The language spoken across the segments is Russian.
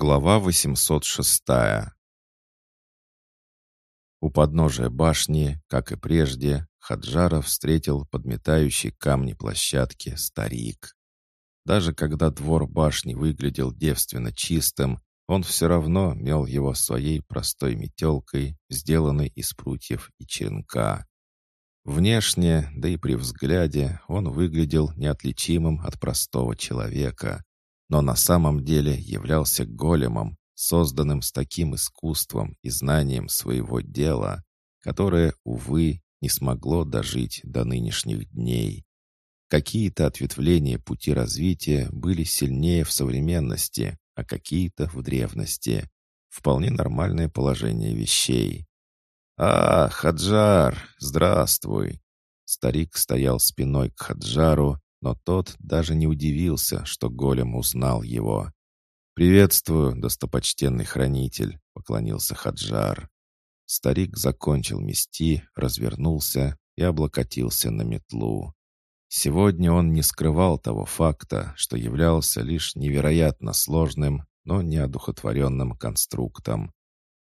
Глава 806 У подножия башни, как и прежде, Хаджара встретил подметающий камни площадки старик. Даже когда двор башни выглядел девственно чистым, он все равно мел его своей простой метелкой, сделанной из прутьев и черенка. Внешне, да и при взгляде, он выглядел неотличимым от простого человека но на самом деле являлся големом, созданным с таким искусством и знанием своего дела, которое, увы, не смогло дожить до нынешних дней. Какие-то ответвления пути развития были сильнее в современности, а какие-то в древности. Вполне нормальное положение вещей. «А, Хаджар, здравствуй!» Старик стоял спиной к Хаджару, но тот даже не удивился, что голем узнал его. «Приветствую, достопочтенный хранитель», — поклонился Хаджар. Старик закончил мести, развернулся и облокотился на метлу. Сегодня он не скрывал того факта, что являлся лишь невероятно сложным, но неодухотворенным конструктом.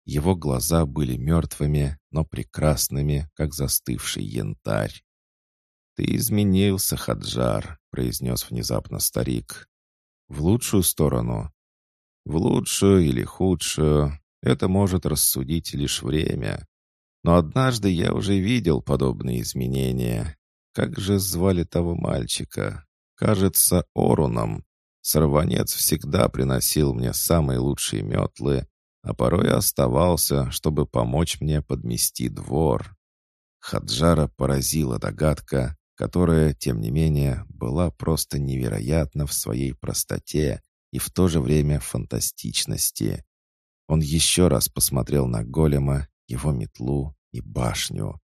Его глаза были мертвыми, но прекрасными, как застывший янтарь. «Ты изменился, Хаджар», — произнес внезапно старик. «В лучшую сторону?» «В лучшую или худшую, это может рассудить лишь время. Но однажды я уже видел подобные изменения. Как же звали того мальчика? Кажется, Оруном. Сорванец всегда приносил мне самые лучшие метлы, а порой оставался, чтобы помочь мне подмести двор». Хаджара поразила догадка, которая, тем не менее, была просто невероятна в своей простоте и в то же время фантастичности. Он еще раз посмотрел на голема, его метлу и башню.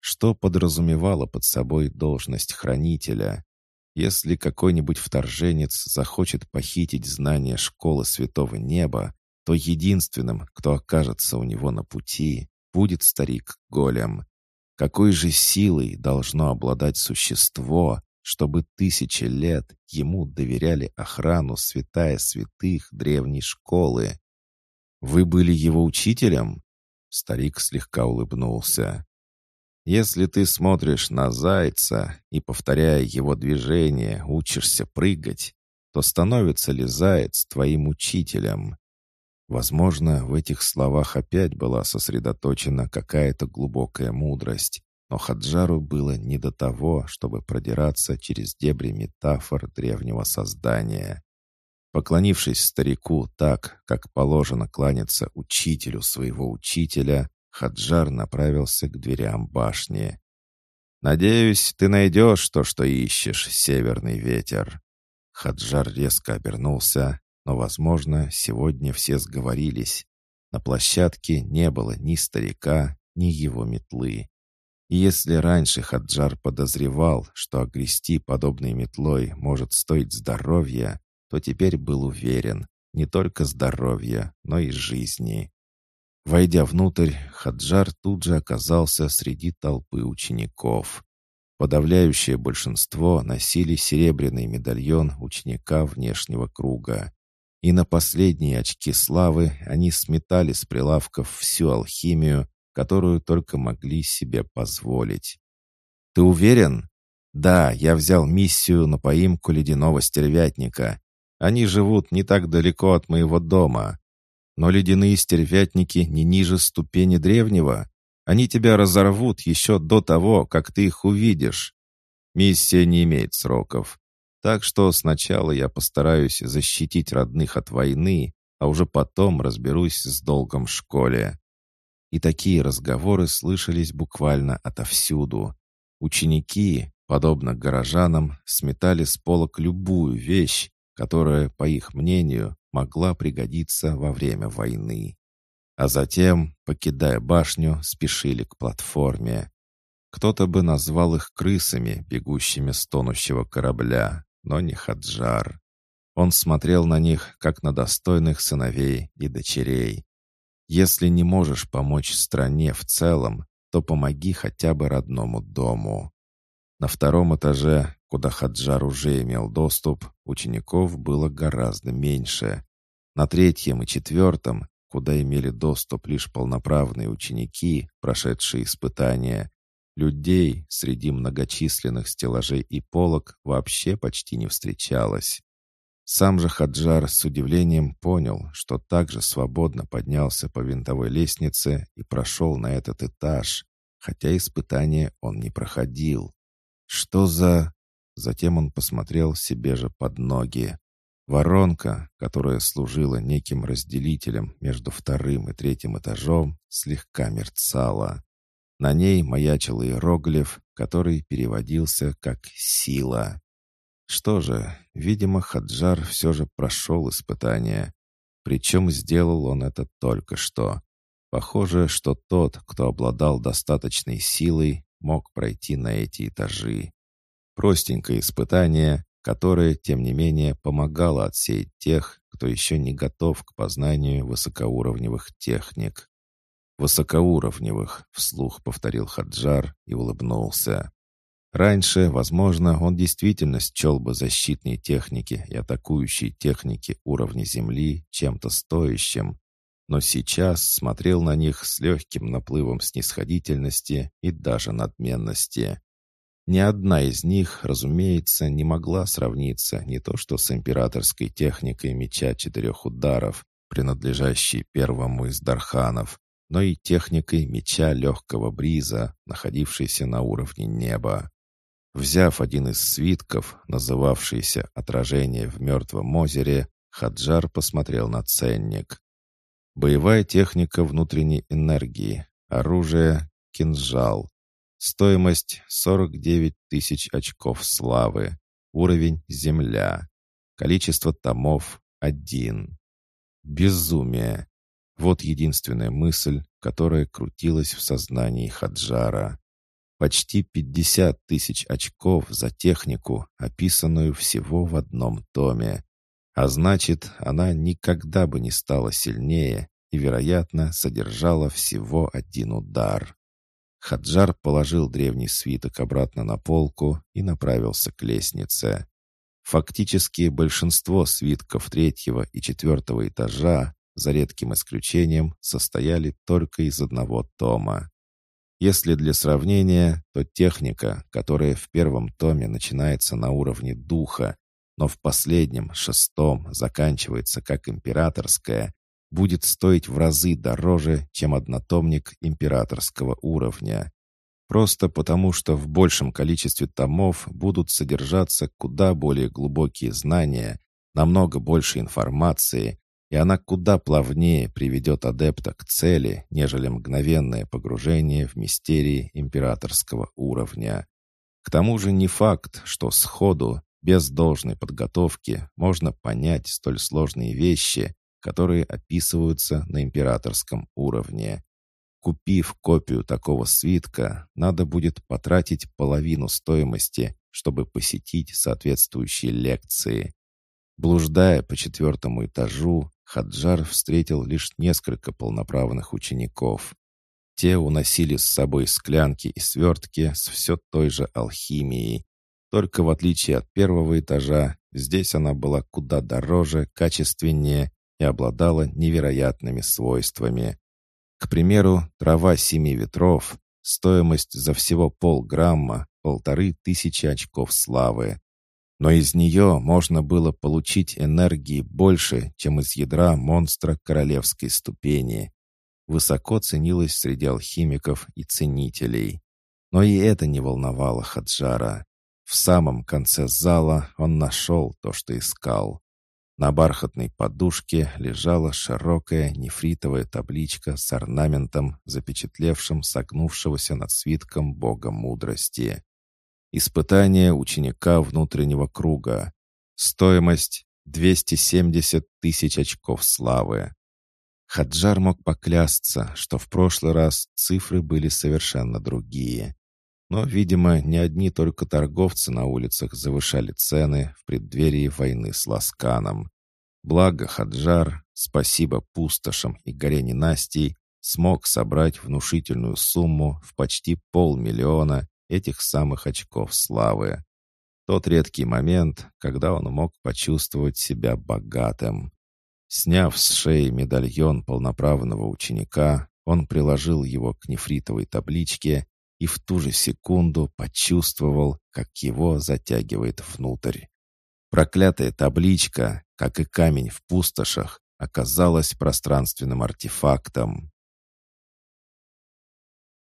Что подразумевало под собой должность хранителя? Если какой-нибудь вторженец захочет похитить знания школы Святого Неба, то единственным, кто окажется у него на пути, будет старик-голем. Какой же силой должно обладать существо, чтобы тысячи лет ему доверяли охрану святая святых древней школы? Вы были его учителем? Старик слегка улыбнулся. Если ты смотришь на зайца и, повторяя его движение, учишься прыгать, то становится ли заяц твоим учителем? Возможно, в этих словах опять была сосредоточена какая-то глубокая мудрость, но Хаджару было не до того, чтобы продираться через дебри метафор древнего создания. Поклонившись старику так, как положено кланяться учителю своего учителя, Хаджар направился к дверям башни. «Надеюсь, ты найдешь то, что ищешь, северный ветер». Хаджар резко обернулся, но, возможно, сегодня все сговорились. На площадке не было ни старика, ни его метлы. И если раньше Хаджар подозревал, что огрести подобной метлой может стоить здоровья, то теперь был уверен, не только здоровья, но и жизни. Войдя внутрь, Хаджар тут же оказался среди толпы учеников. Подавляющее большинство носили серебряный медальон ученика внешнего круга. И на последние очки славы они сметали с прилавков всю алхимию, которую только могли себе позволить. «Ты уверен?» «Да, я взял миссию на поимку ледяного стервятника. Они живут не так далеко от моего дома. Но ледяные стервятники не ниже ступени древнего. Они тебя разорвут еще до того, как ты их увидишь. Миссия не имеет сроков. Так что сначала я постараюсь защитить родных от войны, а уже потом разберусь с долгом в школе. И такие разговоры слышались буквально отовсюду. Ученики, подобно горожанам, сметали с полок любую вещь, которая, по их мнению, могла пригодиться во время войны. А затем, покидая башню, спешили к платформе. Кто-то бы назвал их крысами, бегущими с тонущего корабля, но не Хаджар. Он смотрел на них, как на достойных сыновей и дочерей. Если не можешь помочь стране в целом, то помоги хотя бы родному дому. На втором этаже, куда Хаджар уже имел доступ, учеников было гораздо меньше. На третьем и четвертом, куда имели доступ лишь полноправные ученики, прошедшие испытания, людей среди многочисленных стеллажей и полок вообще почти не встречалось. Сам же Хаджар с удивлением понял, что также свободно поднялся по винтовой лестнице и прошел на этот этаж, хотя испытание он не проходил. Что за... Затем он посмотрел себе же под ноги. Воронка, которая служила неким разделителем между вторым и третьим этажом, слегка мерцала. На ней маячил иероглиф, который переводился как «сила». Что же, видимо, Хаджар все же прошел испытание. Причем сделал он это только что. Похоже, что тот, кто обладал достаточной силой, мог пройти на эти этажи. Простенькое испытание, которое, тем не менее, помогало отсеять тех, кто еще не готов к познанию высокоуровневых техник. «Высокоуровневых», — вслух повторил Хаджар и улыбнулся. Раньше, возможно, он действительно счел бы защитные техники и атакующие техники уровня Земли чем-то стоящим, но сейчас смотрел на них с легким наплывом снисходительности и даже надменности. Ни одна из них, разумеется, не могла сравниться не то что с императорской техникой меча четырех ударов, принадлежащей первому из Дарханов, но и техникой меча легкого бриза, находившейся на уровне неба. Взяв один из свитков, называвшийся «Отражение в мертвом озере», Хаджар посмотрел на ценник. Боевая техника внутренней энергии, оружие, кинжал. Стоимость 49 тысяч очков славы. Уровень «Земля». Количество томов — один. Безумие. Вот единственная мысль, которая крутилась в сознании Хаджара. Почти 50 тысяч очков за технику, описанную всего в одном томе. А значит, она никогда бы не стала сильнее и, вероятно, содержала всего один удар. Хаджар положил древний свиток обратно на полку и направился к лестнице. Фактически большинство свитков третьего и четвертого этажа, за редким исключением, состояли только из одного тома. Если для сравнения, то техника, которая в первом томе начинается на уровне духа, но в последнем, шестом, заканчивается как императорская, будет стоить в разы дороже, чем однотомник императорского уровня. Просто потому, что в большем количестве томов будут содержаться куда более глубокие знания, намного больше информации, и она куда плавнее приведет адепта к цели, нежели мгновенное погружение в мистерии императорского уровня. К тому же не факт, что сходу, без должной подготовки, можно понять столь сложные вещи, которые описываются на императорском уровне. Купив копию такого свитка, надо будет потратить половину стоимости, чтобы посетить соответствующие лекции. Блуждая по четвертому этажу, Хаджар встретил лишь несколько полноправных учеников. Те уносили с собой склянки и свертки с все той же алхимией. Только в отличие от первого этажа, здесь она была куда дороже, качественнее и обладала невероятными свойствами. К примеру, трава семи ветров, стоимость за всего полграмма, полторы тысячи очков славы но из нее можно было получить энергии больше, чем из ядра монстра королевской ступени. Высоко ценилось среди алхимиков и ценителей. Но и это не волновало Хаджара. В самом конце зала он нашел то, что искал. На бархатной подушке лежала широкая нефритовая табличка с орнаментом, запечатлевшим согнувшегося над свитком бога мудрости. Испытание ученика внутреннего круга. Стоимость 270 тысяч очков славы. Хаджар мог поклясться, что в прошлый раз цифры были совершенно другие. Но, видимо, не одни только торговцы на улицах завышали цены в преддверии войны с Ласканом. Благо Хаджар, спасибо пустошам и горе ненастий, смог собрать внушительную сумму в почти полмиллиона этих самых очков славы. Тот редкий момент, когда он мог почувствовать себя богатым. Сняв с шеи медальон полноправного ученика, он приложил его к нефритовой табличке и в ту же секунду почувствовал, как его затягивает внутрь. Проклятая табличка, как и камень в пустошах, оказалась пространственным артефактом.